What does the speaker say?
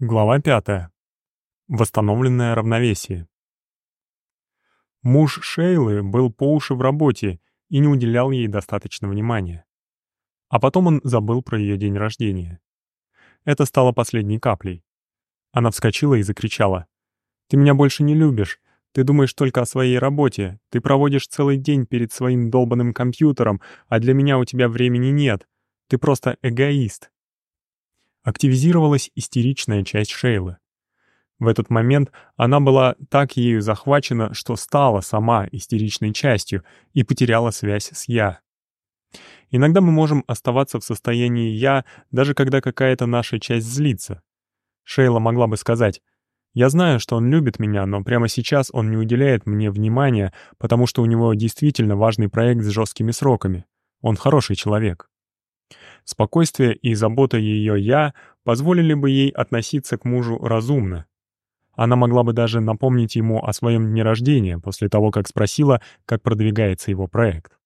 Глава 5. Восстановленное равновесие. Муж Шейлы был по уши в работе и не уделял ей достаточно внимания. А потом он забыл про ее день рождения. Это стало последней каплей. Она вскочила и закричала. «Ты меня больше не любишь. Ты думаешь только о своей работе. Ты проводишь целый день перед своим долбанным компьютером, а для меня у тебя времени нет. Ты просто эгоист активизировалась истеричная часть Шейлы. В этот момент она была так ею захвачена, что стала сама истеричной частью и потеряла связь с «я». Иногда мы можем оставаться в состоянии «я», даже когда какая-то наша часть злится. Шейла могла бы сказать, «Я знаю, что он любит меня, но прямо сейчас он не уделяет мне внимания, потому что у него действительно важный проект с жесткими сроками. Он хороший человек». Спокойствие и забота ее «я» позволили бы ей относиться к мужу разумно. Она могла бы даже напомнить ему о своем дне рождения после того, как спросила, как продвигается его проект.